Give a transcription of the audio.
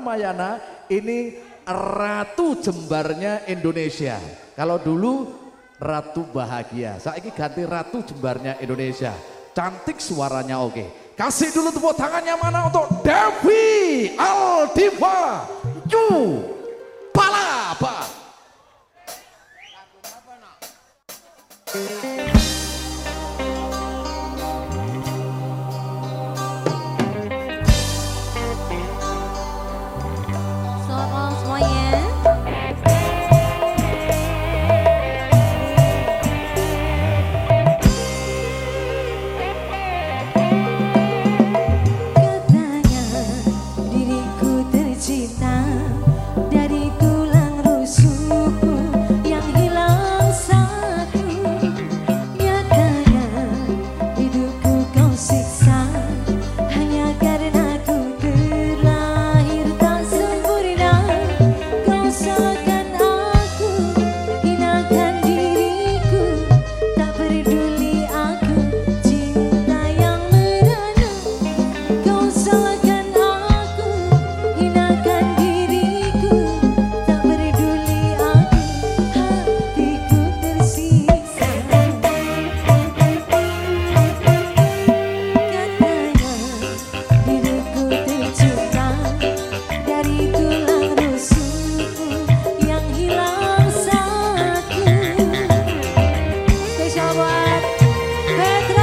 Ramayana ini ratu jembarnya Indonesia. Kalau dulu ratu bahagia, saya ini ganti ratu jembarnya Indonesia. Cantik suaranya oke. Kasih dulu tepuk tangannya mana untuk Devi Aldiva Yu detrás.